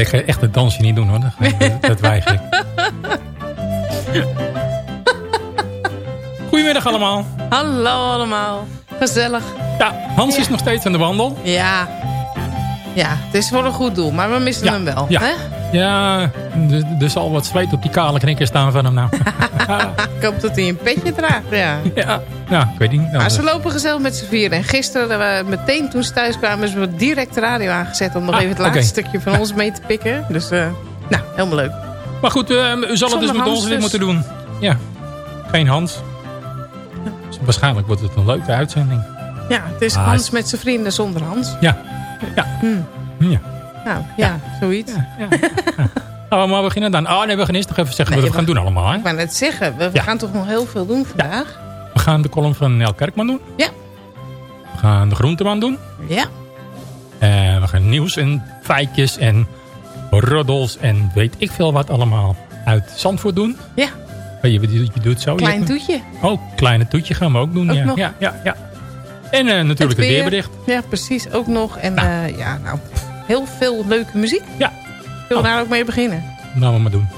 Ik ga echt het dansje niet doen hoor. Dat, dat weiger ik. Goedemiddag allemaal. Hallo allemaal. Gezellig. Ja, Hans is nog steeds aan de wandel. Ja. Ja, het is voor een goed doel, maar we missen Ja, hem wel. ja. Hè? Ja, er, er zal wat zweet op die kale knikker staan van hem nou. Ik hoop dat hij een petje draagt. Ja. ja, ja, ik weet niet. Nou, Maar ze lopen gezellig met z'n vieren. En gisteren, eh, meteen toen ze thuis kwamen, is we direct de radio aangezet... om nog Ah, even het laatste stukje van ons mee te pikken. Dus, eh, nou, helemaal leuk. Maar goed, eh, u zal het dus met ons weer dus. moeten doen. Ja, geen Hans. Dus waarschijnlijk wordt het een leuke uitzending. Ja, het is Ah, Hans met zijn vrienden zonder Hans. Ja, ja, Hmm. ja. Nou, ja, zoiets. ja. Oh, maar we beginnen dan. Oh nee, we gaan eerst nog even zeggen Nee, wat we gaan doen allemaal. Hè? Ik wou net zeggen, we, gaan toch nog heel veel doen vandaag? We gaan de column van Nel Kerkman doen. Ja. We gaan de groenteman doen. Ja. En we gaan nieuws en feitjes en roddels en weet ik veel wat allemaal uit Zandvoort doen. Ja. Oh, Je, je, je doet zo. Klein je, toetje. Oh, kleine toetje gaan we ook doen. Ook ja. ja, ja, ja. En eh, natuurlijk het, weer. weerbericht. Ja, precies. Ook nog. En Nou. eh, ja, nou, heel veel leuke muziek. Ja. Zullen we Oh. daar ook mee beginnen? Nou, we maar doen.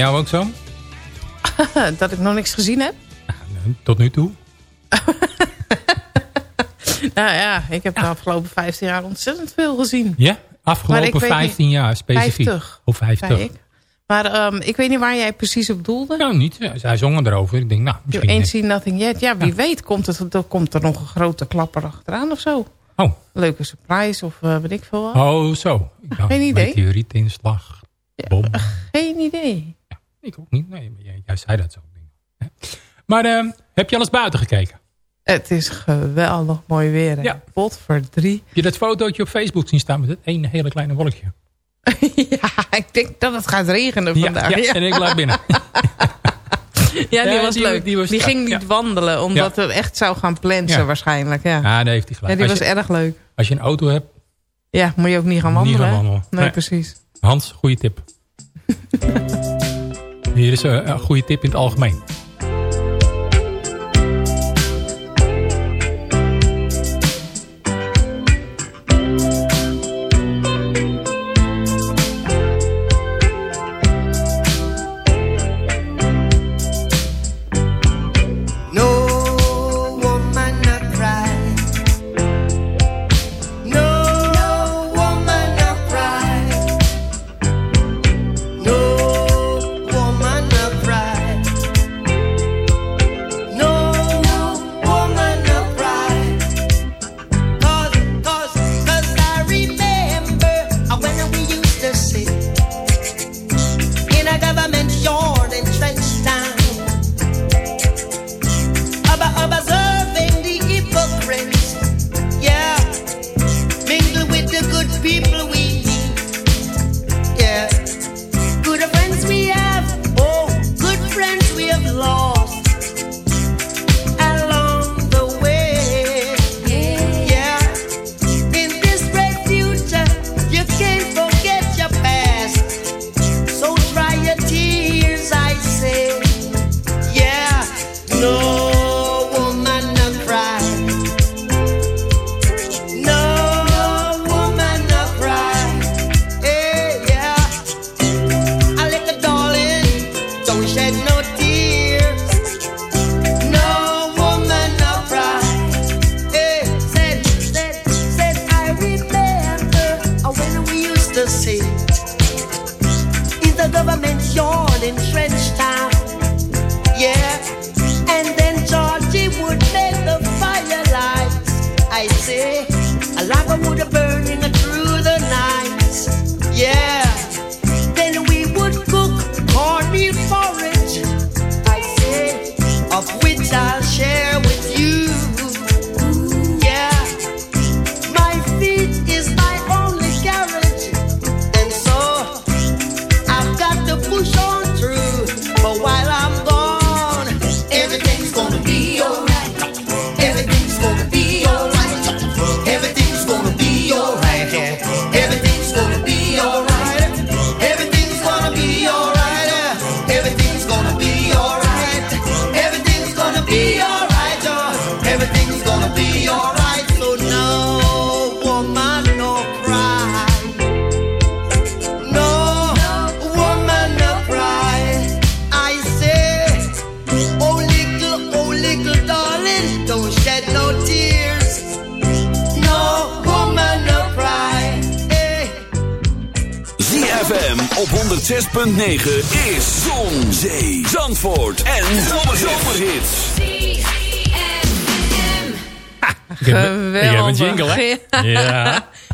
Jou ook zo? dat ik nog niks gezien heb? Tot nu toe? Nou ja, ik heb de afgelopen 15 jaar ontzettend veel gezien. Ja? Afgelopen ik weet 15 jaar specifiek? 50. Of 50? Zei ik. Maar ehm, ik weet niet waar jij precies op doelde. Nou, niet. Zij zongen erover. Ik denk, nou, You misschien... ain't eh, seen nothing yet. Ja, wie Ja. weet komt, het, er, komt er nog een grote klapper achteraan of zo. Oh, Leuke surprise of uh, weet ik veel wat. oh, zo. Ik dacht, Geen idee. Meteorietinslag. Ja, Bom. Geen idee. Ik ook niet. Nee, maar jij, jij zei dat zo. Maar eh, heb je al eens buiten gekeken? Het is geweldig mooi weer. hè. Ja. Pot voor drie. Heb je dat fotootje op Facebook zien staan met het ene hele kleine wolkje? ja, ik denk dat het gaat regenen vandaag. ja, Ja, en ik lag binnen. Ja, die was die- leuk. die Die, was- ging niet wandelen, omdat het echt zou gaan plensen Ja. waarschijnlijk. Ja. Ja, heeft hij Ja, gelijk. die als, was je, erg leuk. als je een auto hebt, Ja, moet je ook niet gaan Niet wandelen. Nee, Nee. precies. Hans, goede tip. Hier is een, een goede tip in het algemeen.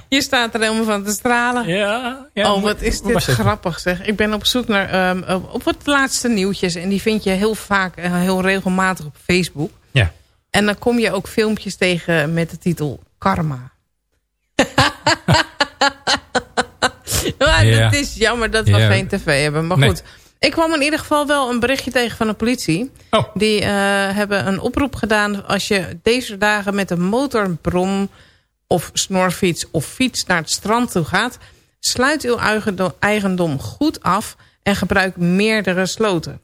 Je staat er helemaal van te stralen. Ja. ja oh, wat is dit grappig zeg. Ik ben op zoek naar ehm, op- wat laatste nieuwtjes. En die vind je heel vaak en heel regelmatig op Facebook. Ja. En dan kom je ook filmpjes tegen met de titel Karma. maar Ja. Het is jammer dat we Ja. geen tv hebben. Maar Nee. goed, ik kwam in ieder geval wel een berichtje tegen van de politie. Oh. Die eh, hebben een oproep gedaan. Als je deze dagen met een motorbrom of snorfiets of fiets naar het strand toe gaat... sluit uw eigendom, goed af en gebruik meerdere sloten.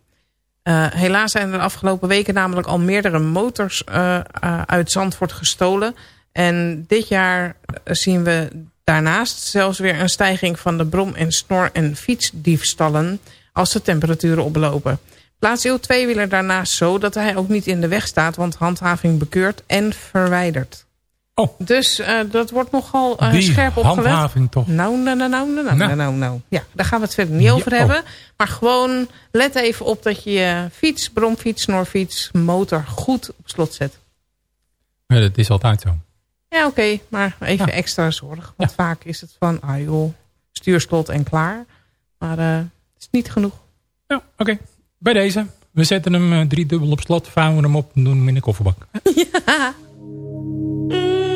Eh, helaas zijn er de afgelopen weken namelijk al meerdere motors eh, uit Zandvoort gestolen. En dit jaar zien we daarnaast zelfs weer een stijging van de brom- en snor- en fietsdiefstallen als de temperaturen oplopen. Plaats uw tweewieler daarnaast zo dat hij ook niet in de weg staat, want handhaving bekeurt en verwijdert. Oh. Dus eh, dat wordt nogal eh, scherp opgelet. handhaving toch. Nou, nou, nou, nou, nou, nou, Nou. nou, nou. Ja, daar gaan we het verder niet over Ja, hebben. Maar gewoon let even op dat je je fiets, bromfiets, snorfiets, motor goed op slot zet. Ja, dat is altijd zo. Ja, oké, maar even Ja. extra zorg. Want vaak is het van, ah joh, stuurslot en klaar. Maar eh, het is niet genoeg. Ja, oké. Bij deze. We zetten hem drie dubbel op slot, vouwen hem op en doen hem in de kofferbak. Choo-choo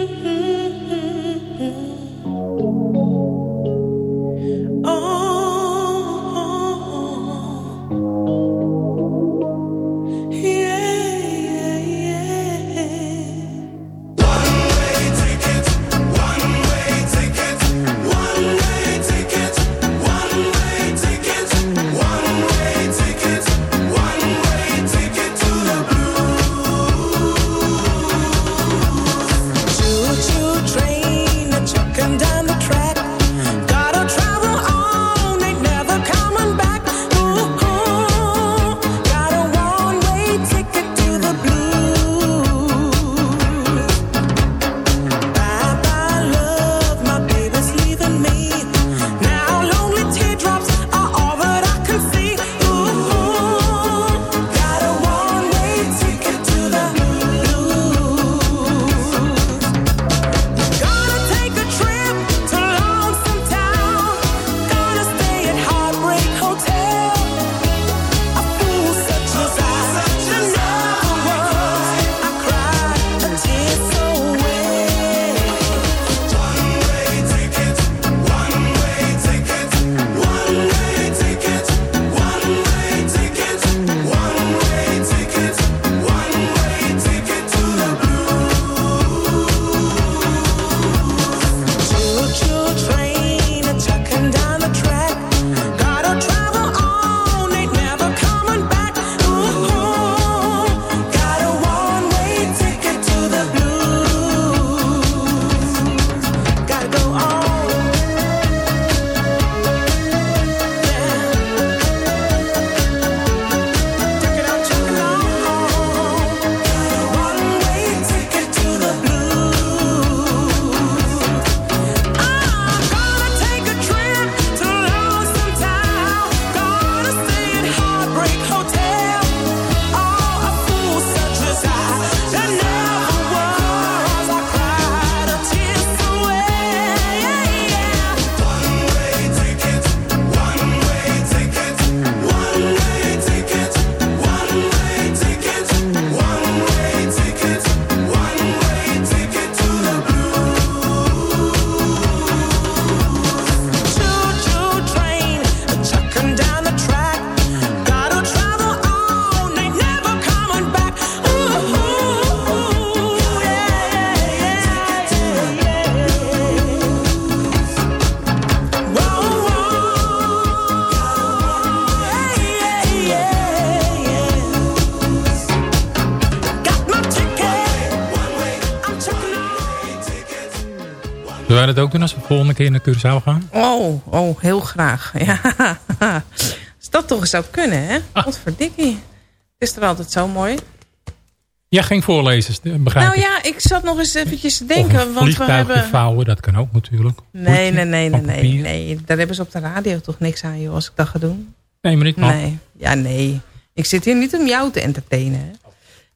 dat ook doen als we de volgende keer naar Curaçao gaan? Oh, oh, heel graag. Ja. Als dat toch zou kunnen, hè? Ah. Wat verdikkie. Het is er altijd zo mooi. Ja, geen voorlezers, eh, begrijp Nou ik. ja, ik zat nog eens eventjes te denken. een want we hebben... gevouwen, dat kan ook natuurlijk. Nee, nee, nee, nee, nee, nee. Daar hebben ze op de radio toch niks aan, joh, als ik dat ga doen. Nee, maar ik mag. Nee. Ja, nee. Ik zit hier niet om jou te entertainen. Hè.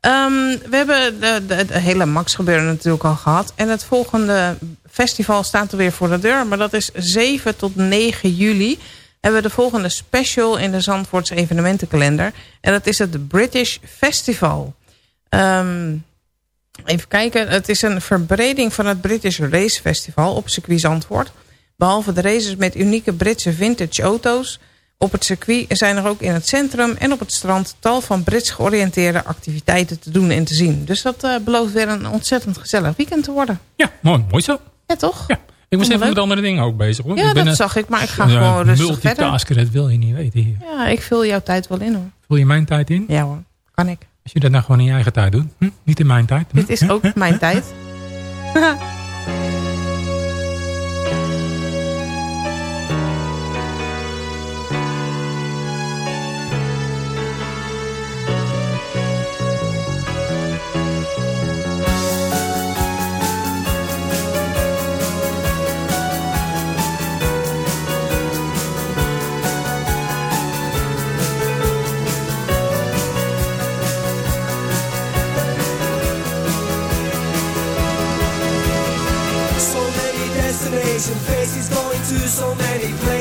Ehm, we hebben de, hele Max gebeuren natuurlijk al gehad. En het volgende festival staat er weer voor de deur. Maar dat is 7 tot 9 juli. Hebben we de volgende special in de Zandvoorts evenementenkalender. En dat is het British Festival. Ehm, even kijken. Het is een verbreding van het British Race Festival op circuit Zandvoort. Behalve de races met unieke Britse vintage auto's... Op het circuit zijn er ook in het centrum en op het strand... tal van Brits georiënteerde activiteiten te doen en te zien. Dus dat eh, belooft weer een ontzettend gezellig weekend te worden. Ja, mooi, mooi zo. Ja, toch? Ja. Ik was even met andere dingen ook bezig hoor. Ja, ik ben dat een- zag ik, maar ik ga gewoon rustig multitasker, dat wil je niet weten hier. Ja, ik vul jouw tijd wel in hoor. Vul je mijn tijd in? Ja hoor, kan ik. Als je dat nou gewoon in je eigen tijd doet. Hm? Niet in mijn tijd. Hm? Dit is ook mijn tijd.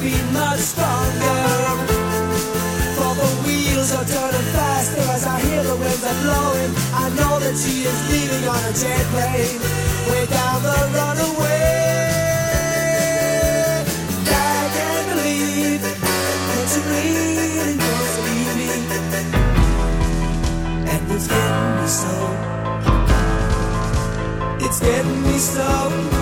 Wish much stronger. For the wheels are turning faster as I hear the winds are blowing. I know that she is leaving on a jet plane, way down the runaway. I can't believe that she really leave me, and it's getting me so. It's getting me so.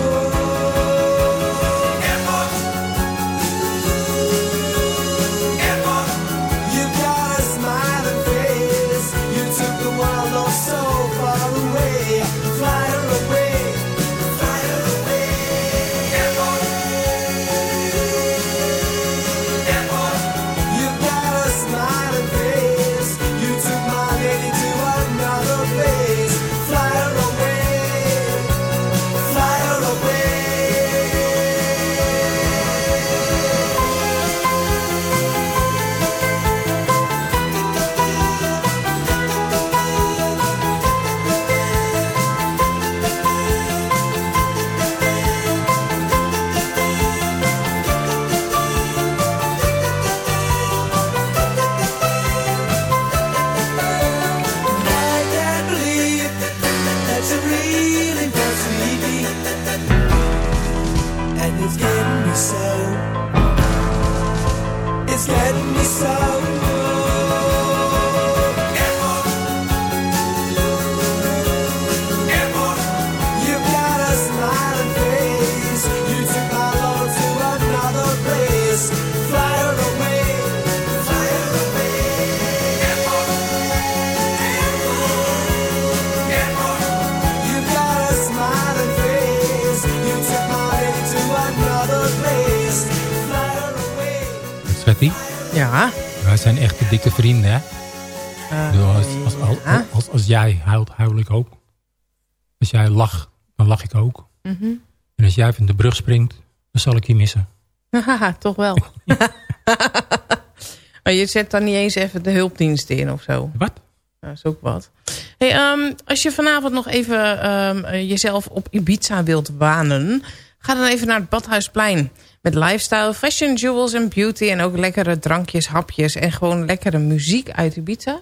Ja. wij zijn echt dikke vrienden hè. Bedoel, als, als, als, ja. als, als jij huilt, huil ik ook. Als jij lacht, dan lach ik ook. Mhm. En als jij van de brug springt, dan zal ik je missen. Haha, toch wel. maar je zet dan niet eens even de hulpdiensten in of zo. Wat? Dat is ook wat. Hey, ehm, als je vanavond nog even ehm, eh, jezelf op Ibiza wilt wanen... ga dan even naar het Badhuisplein. Met lifestyle, fashion, jewels en beauty... en ook lekkere drankjes, hapjes... en gewoon lekkere muziek uit Ibiza.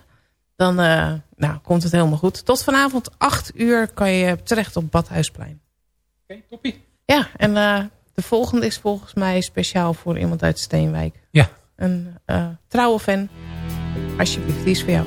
Dan eh, nou, komt het helemaal goed. Tot vanavond 8 uur kan je terecht op Badhuisplein. Oké, toppie. Ja, en eh, de volgende is volgens mij speciaal voor iemand uit Steenwijk. Ja. Een eh, trouwe fan. Alsjeblieft, die is voor jou.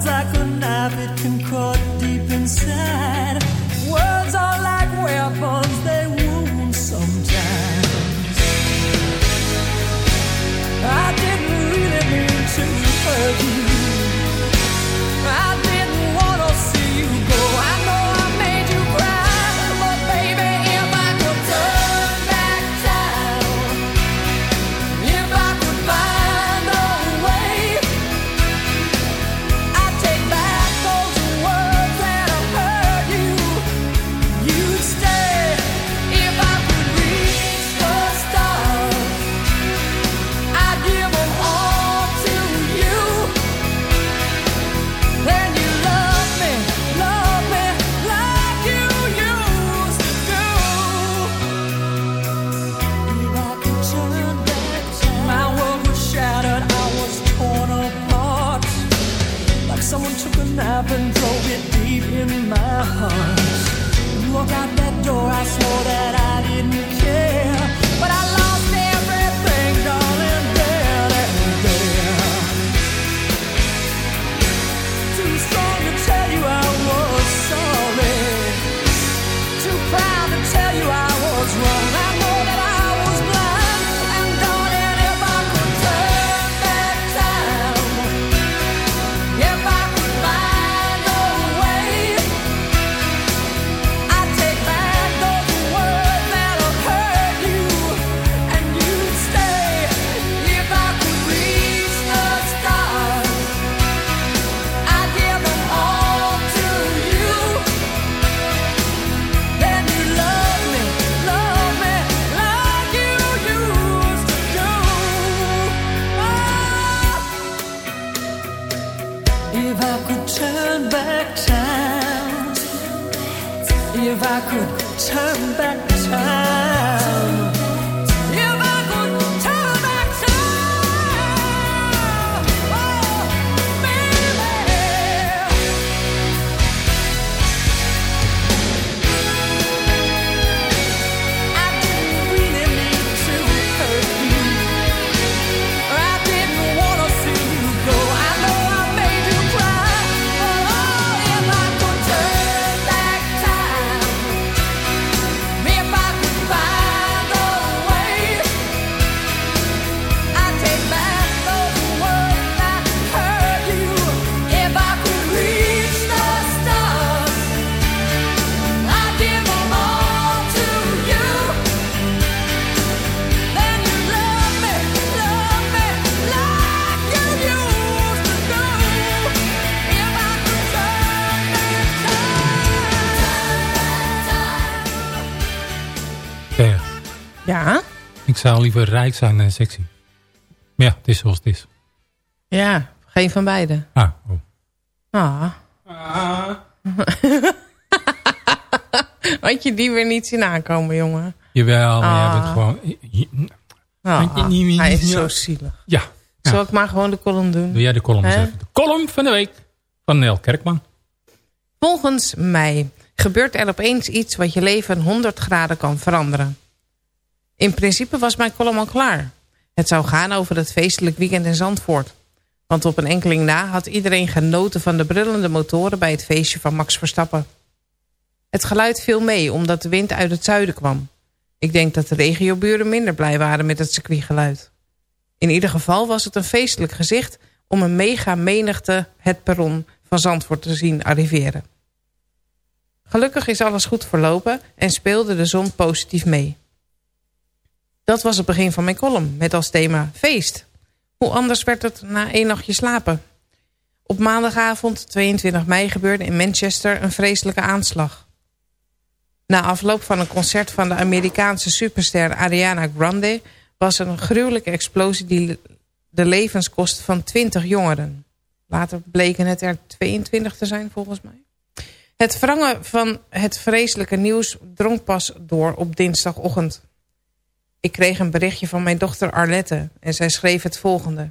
sides I could knife, it can cut. Zou liever rijk zijn dan sexy. Maar ja, het is zoals het is. Ja, geen van beide. Ah, oh. Ah. Had je die weer niet zien aankomen, jongen? Jawel, maar jij Ah. bent gewoon... Ah, hij is zo zielig. Ja, Ja. Zal ik maar gewoon de column doen? doe jij de column even. De column van de week van Nel Kerkman. Volgens mij gebeurt er opeens iets wat je leven 100 graden kan veranderen. In principe was mijn column al klaar. Het zou gaan over het feestelijk weekend in Zandvoort. Want op een enkeling na had iedereen genoten van de brullende motoren bij het feestje van Max Verstappen. Het geluid viel mee omdat de wind uit het zuiden kwam. Ik denk dat de regioburen minder blij waren met het circuitgeluid. In ieder geval was het een feestelijk gezicht om een mega menigte het perron van Zandvoort te zien arriveren. Gelukkig is alles goed verlopen en speelde de zon positief mee. Dat was het begin van mijn column met als thema feest. Hoe anders werd het na één nachtje slapen? Op maandagavond 22 mei gebeurde in Manchester een vreselijke aanslag. Na afloop van een concert van de Amerikaanse superster Ariana Grande... was er een gruwelijke explosie die de levens kostte van 20 jongeren. Later bleken het er 22 te zijn volgens mij. Het wrangen van het vreselijke nieuws drong pas door op dinsdagochtend. Ik kreeg een berichtje van mijn dochter Arlette en zij schreef het volgende.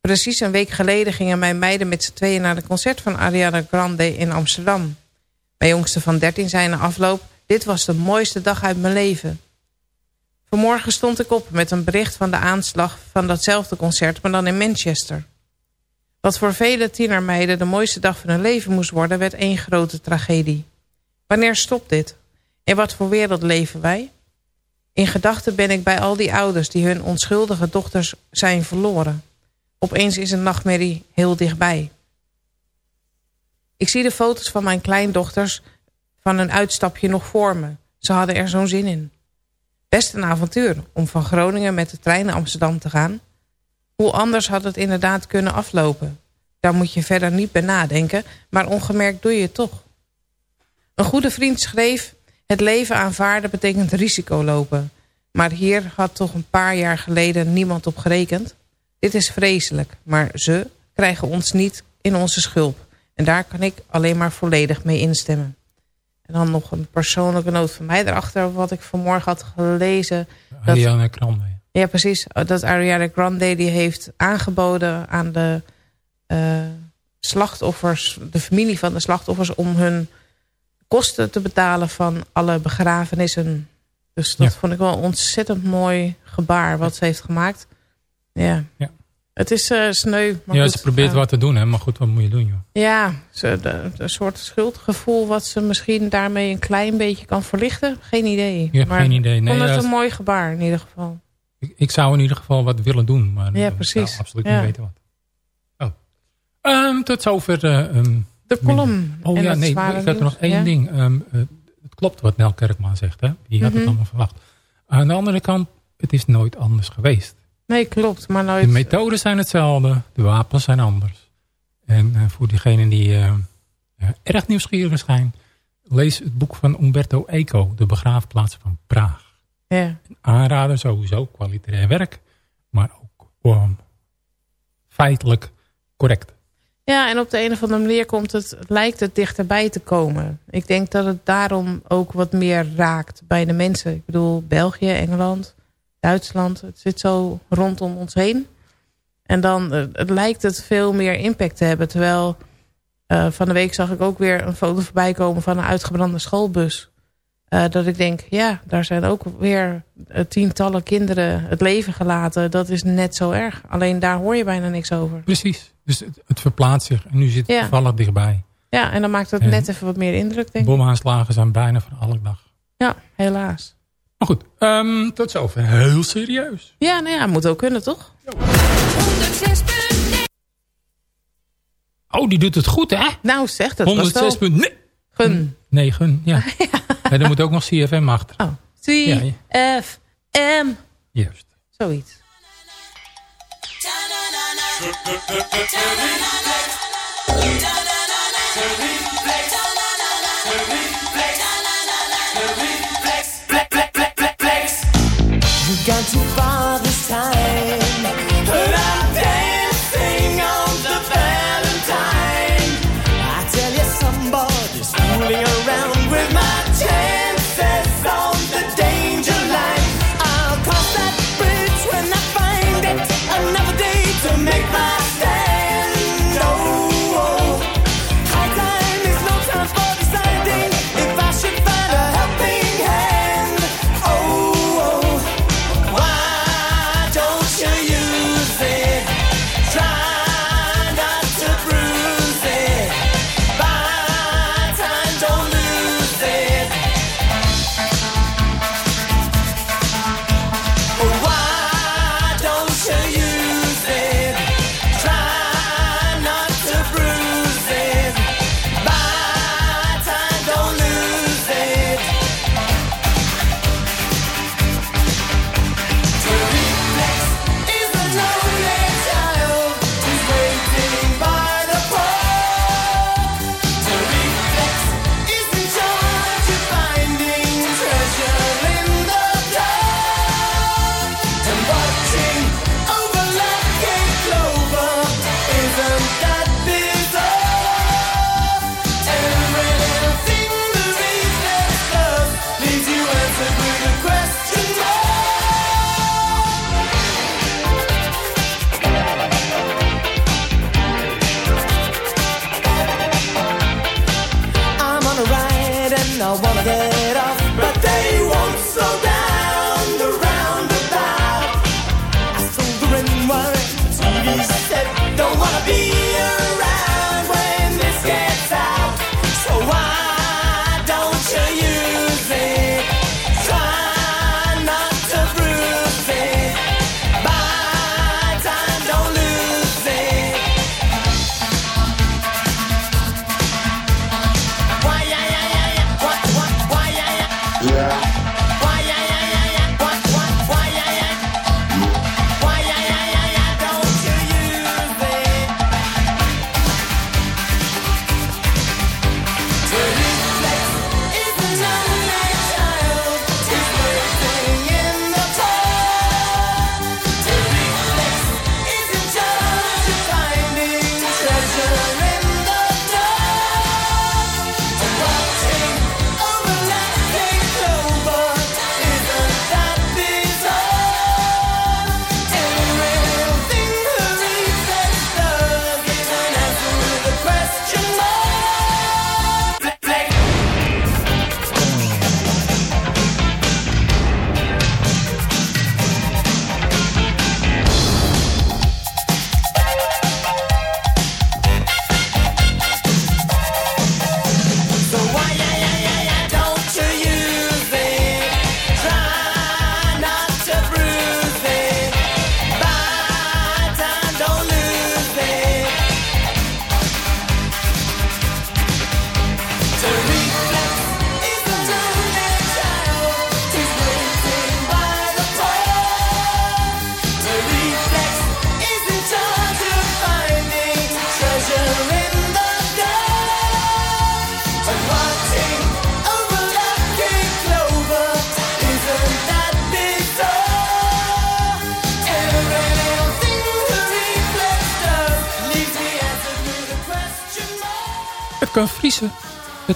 Precies een week geleden gingen mijn meiden met z'n tweeën naar de concert van Ariana Grande in Amsterdam. Mijn jongste van 13 zei na afloop, dit was de mooiste dag uit mijn leven. Vanmorgen stond ik op met een bericht van de aanslag van datzelfde concert, maar dan in Manchester. Wat voor vele tienermeiden de mooiste dag van hun leven moest worden, werd één grote tragedie. Wanneer stopt dit? In wat voor wereld leven wij? In gedachten ben ik bij al die ouders die hun onschuldige dochters zijn verloren. Opeens is een nachtmerrie heel dichtbij. Ik zie de foto's van mijn kleindochters van een uitstapje nog voor me. Ze hadden er zo'n zin in. Best een avontuur om van Groningen met de trein naar Amsterdam te gaan. Hoe anders had het inderdaad kunnen aflopen? Daar moet je verder niet bij nadenken, maar ongemerkt doe je het toch. Een goede vriend schreef... Het leven aanvaarden betekent risico lopen. Maar hier had toch een paar jaar geleden niemand op gerekend. Dit is vreselijk, maar ze krijgen ons niet in onze schulp. En daar kan ik alleen maar volledig mee instemmen. En dan nog een persoonlijke noot van mij erachter... wat ik vanmorgen had gelezen. Dat, Ariana Grande. ja, precies. Dat Ariana Grande die heeft aangeboden aan de... eh, slachtoffers, de familie van de slachtoffers... om hun kosten te betalen van alle begrafenissen. Dus dat Ja. vond ik wel een ontzettend mooi gebaar wat ze heeft gemaakt. Ja. Ja. Het is eh, sneu. Maar ja, goed, ze probeert eh, wat te doen, hè, maar goed, wat moet je doen, joh? Ja, ze, de, een soort schuldgevoel wat ze misschien daarmee een klein beetje kan verlichten. Geen idee. Maar geen idee. ik Nee, vond het ja, een mooi gebaar in ieder geval. Ik, ik zou in ieder geval wat willen doen, maar Ja, ik precies. zou absoluut niet weten wat. Oh. Ehm, tot zover... eh, ehm, De column. Oh ja, nee, ik had er nog één Ja? ding. Ehm, eh, het klopt wat Nel Kerkman zegt, hè? Die had Mhm. het allemaal verwacht. Aan de andere kant, het is nooit anders geweest. Nee, klopt. Maar De nooit... methoden zijn hetzelfde, de wapens zijn anders. En eh, voor diegenen die ja, erg nieuwsgierig zijn... lees het boek van Umberto Eco, De begraafplaats van Praag. Ja. Aanrader sowieso, kwalitair werk. Maar ook ehm, feitelijk correct. Ja, en op de een of andere manier komt het, lijkt het dichterbij te komen. Ik denk dat het daarom ook wat meer raakt bij de mensen. Ik bedoel, België, Engeland, Duitsland. Het zit zo rondom ons heen. En dan eh, het lijkt het veel meer impact te hebben. Terwijl eh, van de week zag ik ook weer een foto voorbij komen van een uitgebrande schoolbus. Eh, dat ik denk, ja, daar zijn ook weer tientallen kinderen het leven gelaten. Dat is net zo erg. Alleen daar hoor je bijna niks over. Precies. Dus het, het verplaatst zich. En nu zit het Ja. toevallig dichtbij. Ja, en dan maakt het En- net even wat meer indruk, denk ik. Bomaanslagen zijn bijna van alle dag. Ja, helaas. Maar goed, ehm, tot zover. Heel serieus. Ja, nou ja, moet ook kunnen, toch? Oh, die doet het goed, hè? Nou, zeg dat. was wel 106.9. Gun. Nee, gun, ja. En er moet ook nog CFM achter. Oh, C, Ja, F, M. Juist. Zoiets. You got to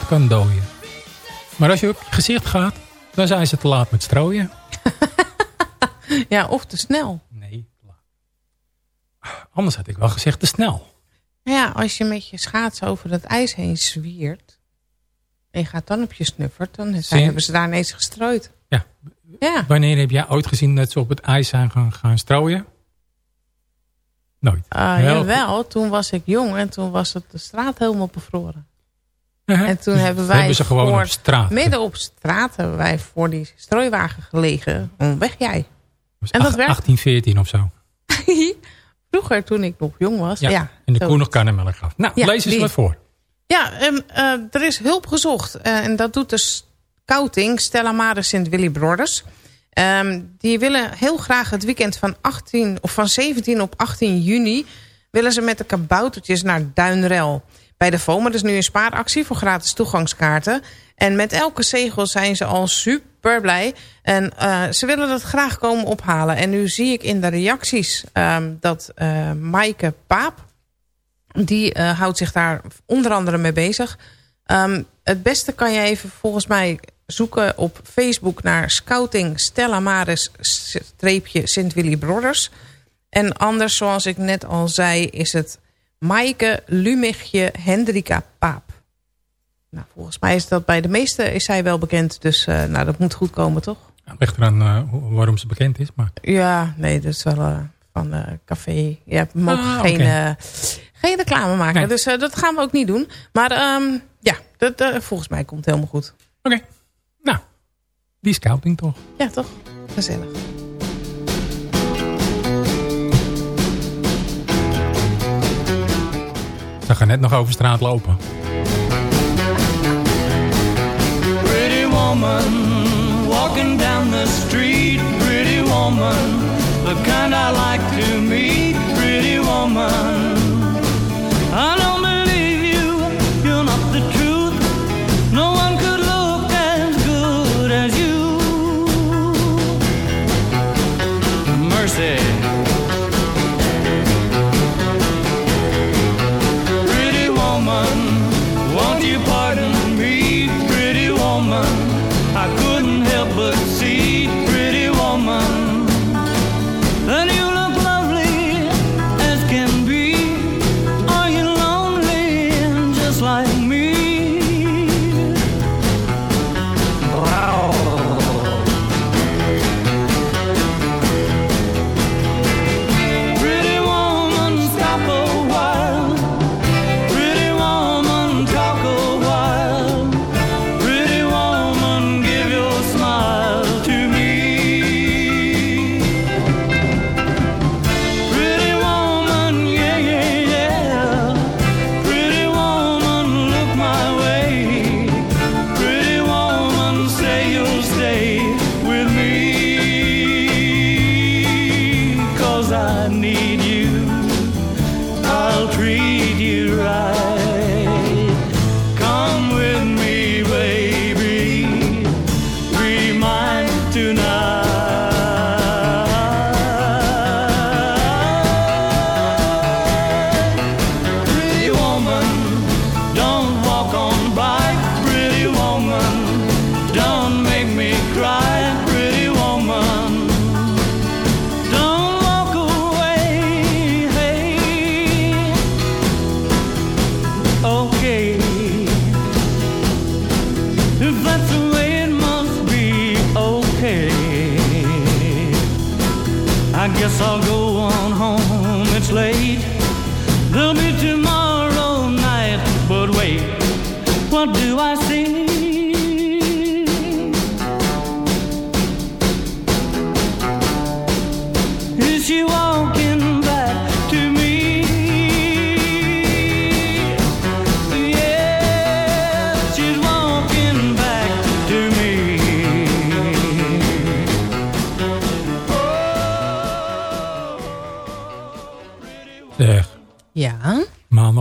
kan dooien. Maar als je op je gezicht gaat, dan zijn ze te laat met strooien. Ja, of te snel. Nee, te laat. Anders had ik wel gezegd te snel. Ja, als je met je schaats over het ijs heen zwiert... en je gaat dan op je snuffert... dan zijn, hebben ze daar ineens gestrooid. Ja. Ja, Wanneer heb jij ooit gezien dat ze op het ijs zijn gaan, gaan strooien? Nooit. uh, Wel- jawel, toen was ik jong en toen was het de straat helemaal bevroren. Ja, En toen dus hebben wij hebben ze gewoon voor- op straat. Midden op straat hebben wij voor die strooiwagen gelegen. Om weg jij. en dat werkt. 1814 of zo. Vroeger, toen ik nog jong was. Ja, Ja, en de koe nog karnemelk gaf. Nou, Ja, lees eens die. wat voor. Ja, ehm, eh, er is hulp gezocht. Eh, en dat doet de scouting Stella Maris Sint Willy Brothers. Ehm, die willen heel graag het weekend van, 18, of van 17 op 18 juni... willen ze met de kaboutertjes naar Duinrel. Bij de FOMA, dus nu een spaaractie voor gratis toegangskaarten. En met elke zegel zijn ze al super blij. En eh, ze willen dat graag komen ophalen. En nu zie ik in de reacties ehm, dat eh Maaike Paap... Die eh, houdt zich daar onder andere mee bezig. Ehm, het beste kan je even volgens mij zoeken op Facebook naar Scouting Stella Maris streepje Sint Willy Brothers. En anders, zoals ik net al zei, is het Maaike Lumichje Hendrika Paap. Nou, volgens mij is dat bij de meesten is zij wel bekend. Dus eh, nou, dat moet goed komen, toch? Ligt eraan eh, waarom ze bekend is. Maar Ja, nee, dat is wel eh, van café. Ja, we mogen Ah, geen, oké. eh, geen reclame maken. Nee. Dus dat gaan we ook niet doen. Maar ehm, ja, dat, volgens mij komt het helemaal goed. oké. Nou, die scouting toch. Ja, toch? Gezellig. Ze gaan net nog over straat lopen. Pretty woman, walking down the street. Pretty woman, the kind I like to meet. Pretty woman, I don't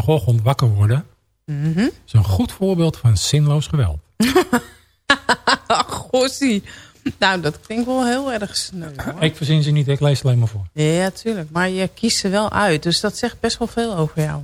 maandagochtend wakker worden... Mhm. is een goed voorbeeld van zinloos geweld. Gossie. Nou, dat klinkt wel heel erg hoor. Ik verzin ze niet, ik lees alleen maar voor. Ja, tuurlijk. Maar je kiest ze wel uit. Dus dat zegt best wel veel over jou.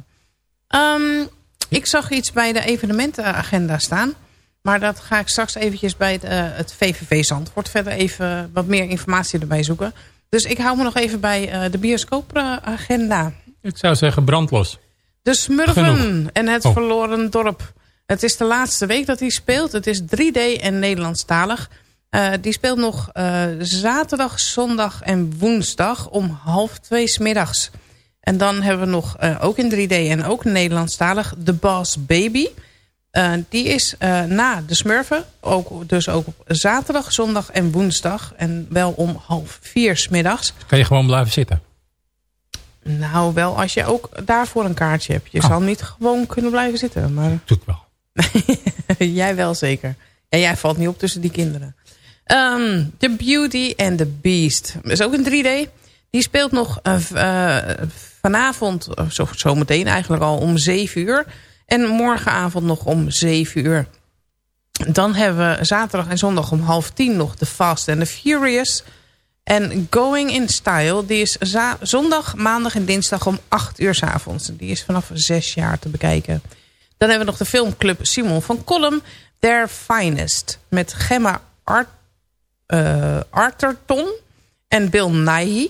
Ehm, ik zag iets bij de evenementenagenda staan. Maar dat ga ik straks eventjes bij het, eh, het VVV Zandvoort verder even wat meer informatie erbij zoeken. Dus ik hou me nog even bij eh, de bioscoopagenda. Ik zou zeggen brandlos. De Smurfen Genoeg. en het Oh. verloren dorp. Het is de laatste week dat hij speelt. Het is 3D en Nederlandstalig. Eh die speelt nog eh, zaterdag, zondag en woensdag om half twee 's middags. En dan hebben we nog, eh, ook in 3D en ook Nederlandstalig, The Boss Baby. Die is na de Smurfen, ook, dus ook op zaterdag, zondag en woensdag. En wel om half vier 's middags. Kan je gewoon blijven zitten. Nou, wel als je ook daarvoor een kaartje hebt. Je Oh. zal niet gewoon kunnen blijven zitten. Maar ik wel. jij wel zeker. Ja, jij valt niet op tussen die kinderen. Ehm, The Beauty and the Beast. is ook in 3D. Die speelt nog eh, eh, vanavond, of zo, zometeen eigenlijk al, om 7 uur. En morgenavond nog om 7 uur. Dan hebben we zaterdag en zondag om half tien nog The Fast and the Furious. En Going in Style, die is zondag, maandag en dinsdag om 8 uur 's avonds. Die is vanaf 6 jaar te bekijken. Dan hebben we nog de filmclub Simon van Kolm, Their Finest. Met Gemma Art, eh, Arterton en Bill Nighy.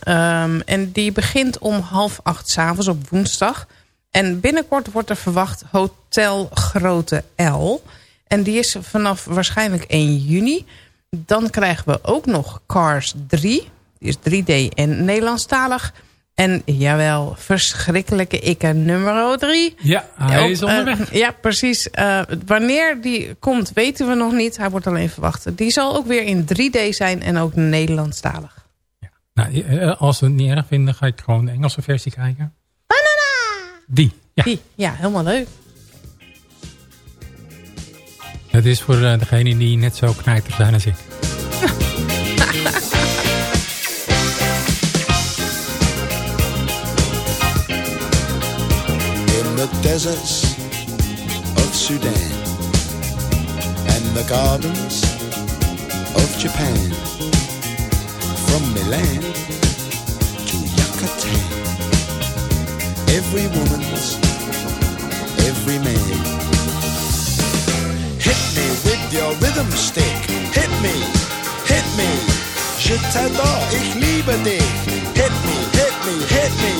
Ehm, en die begint om half acht s'avonds op woensdag. En binnenkort wordt er verwacht Hotel Grote L. En die is vanaf waarschijnlijk 1 juni. Dan krijgen we ook nog Cars 3. Die is 3D en Nederlandstalig. En jawel, verschrikkelijke ikke nummer 3. Ja, hij is Ook, eh, onderweg. ja, precies. Eh, wanneer die komt, weten we nog niet. Hij wordt alleen verwacht. Die zal ook weer in 3D zijn en ook Nederlandstalig. Nou, eh, als we het niet erg vinden, ga ik gewoon de Engelse versie kijken. Die, ja. Die, ja, helemaal leuk. Dat is voor eh, degenen die net zo knijter zijn als ik. in the deserts of Sudan and the gardens of Japan, from Milan to Yucatan. Every woman's, every man. Hit me with your rhythm stick. Hit me, hit me. Je t'adore, ich liebe dich. Hit me, hit me, hit me.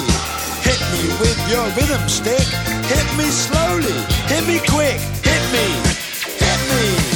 Hit me with your rhythm stick. Hit me slowly, hit me quick. Hit me, hit me,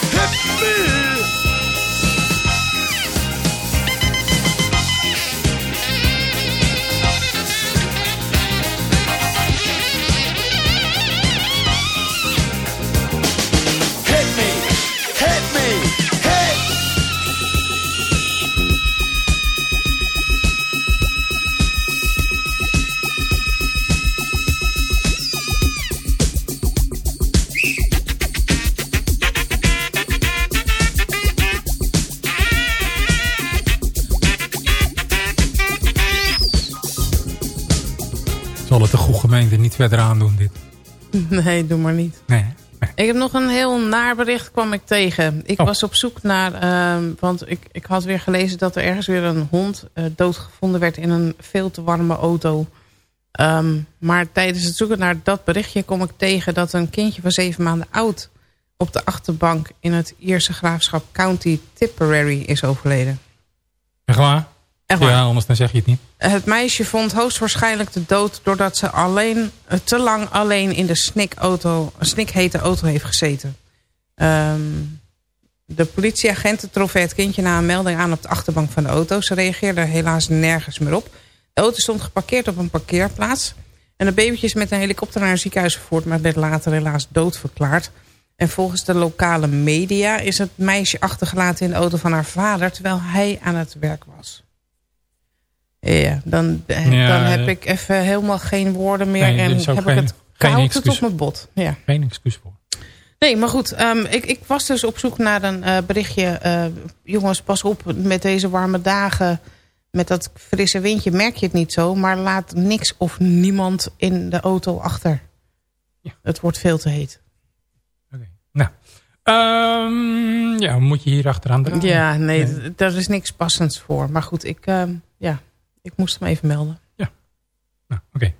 hit me. Verder aandoen, dit? Nee, doe maar niet. Nee. Ik heb nog een heel naar bericht kwam ik tegen. Ik Oh. was op zoek naar... ehm, want ik, ik had weer gelezen dat er ergens weer een hond eh, doodgevonden werd... in een veel te warme auto. Ehm, maar tijdens het zoeken naar dat berichtje kom ik tegen... dat een kindje van zeven maanden oud... op de achterbank in het Ierse graafschap County Tipperary is overleden. Echt waar? Echt waar. Ja, anders dan zeg je het niet. Het meisje vond hoogstwaarschijnlijk de dood... doordat ze alleen, eh, te lang alleen in de snikauto, snikhete auto heeft gezeten. Ehm, de politieagenten troffen het kindje na een melding aan op de achterbank van de auto. Ze reageerden helaas nergens meer op. De auto stond geparkeerd op een parkeerplaats. En de babytje is met een helikopter naar een ziekenhuis vervoerd... maar werd later helaas doodverklaard. En volgens de lokale media is het meisje achtergelaten in de auto van haar vader... terwijl hij aan het werk was. Ja, dan, eh, Ja, dan heb eh, ik even helemaal geen woorden meer... Nee, er en heb geen- ik het koud excuus. tot mijn bot. Ja. Geen excuus voor. Nee, maar goed. ehm, ik, ik was dus op zoek naar een eh, berichtje. jongens, pas op met deze warme dagen. Met dat frisse windje merk je het niet zo. Maar laat niks of niemand in de auto achter. Het wordt veel te heet. Nou, ehm, ja, moet je hier achteraan draaien? Ja, nee, daar is niks passends voor. Maar goed, ik, ehm, ja, ik moest hem even melden. Nou, oké.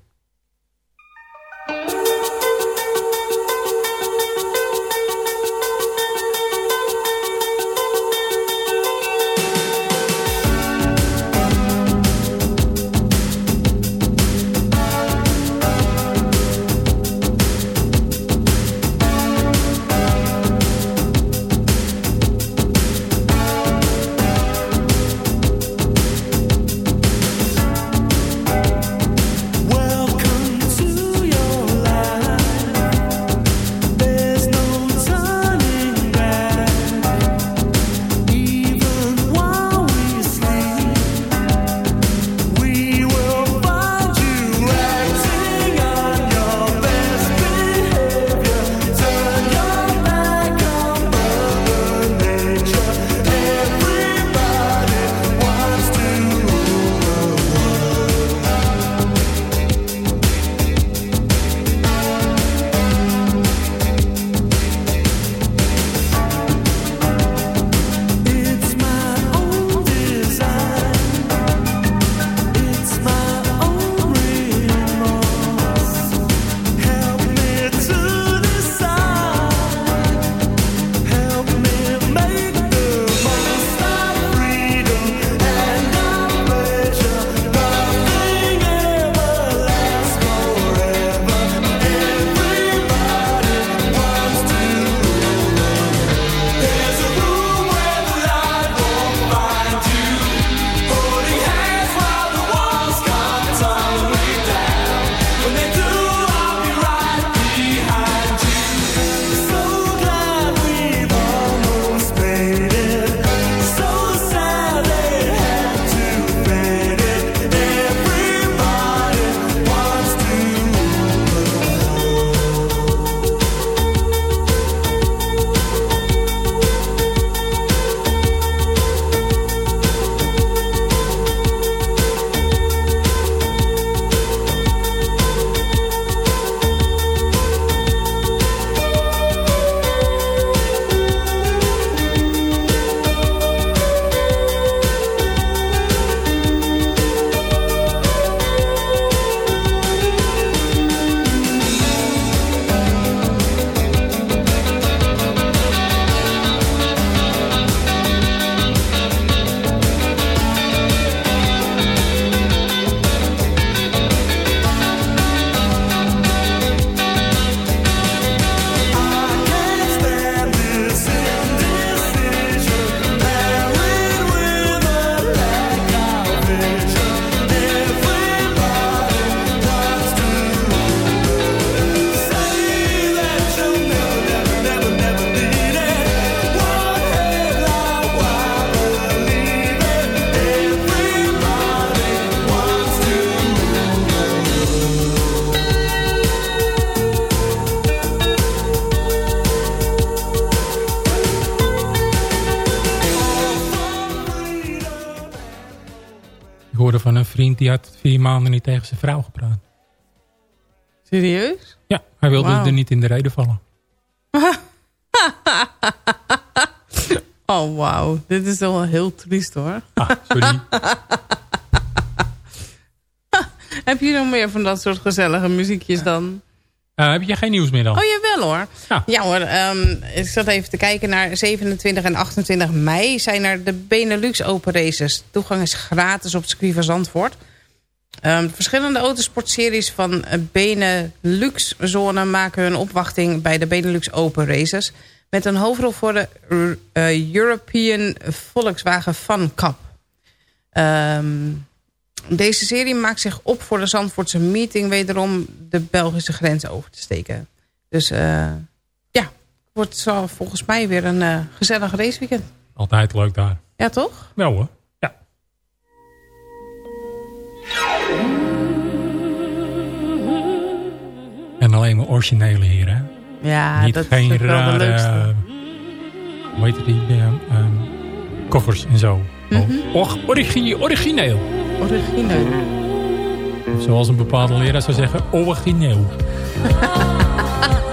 Die had vier maanden niet tegen zijn vrouw gepraat. Serieus? Ja, hij wilde Wauw. er niet in de reden vallen. Oh, wauw. Dit is wel heel triest, hoor. sorry. Heb je nog meer van dat soort gezellige muziekjes dan? Eh, heb je geen nieuws meer dan? Oh, jawel hoor. Ja, hoor, ehm, ik zat even te kijken naar 27 en 28 mei zijn er de Benelux Open Races. Toegang is gratis op het circuit van Zandvoort. Ehm, verschillende autosportseries van Benelux-zone maken hun opwachting bij de Benelux Open Races. Met een hoofdrol voor de eh, European Volkswagen Fun Cup. Ehm, deze serie maakt zich op voor de Zandvoortse meeting wederom de Belgische grens over te steken. Dus uh, ja, wordt volgens mij weer een uh, gezellig raceweekend. Altijd leuk daar. Ja, toch? Nou hoor. En alleen maar originele hier, hè? Ja, Niet dat geen is rare, wel. Eh, hoe heet het die? koffers eh, ehm, en zo. Oh, och, origineel. Origineel. Zoals een bepaalde leraar zou zeggen, origineel.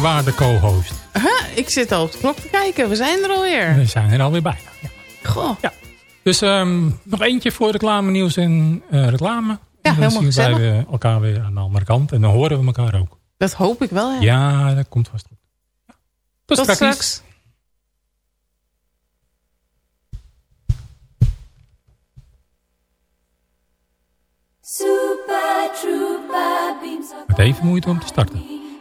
waarde co-host. Huh? Ik zit al op de klok te kijken. We zijn er alweer. We zijn er alweer bij. Ja. Goh. Ja. Dus ehm, nog eentje voor reclame nieuws en eh, reclame. Ja, dan helemaal zien wij we elkaar weer aan de andere kant. En dan horen we elkaar ook. Dat hoop ik wel, hè? Ja, dat komt vast goed. Ja. Tot, straks. Super Trooper beams Met even moeite om te starten.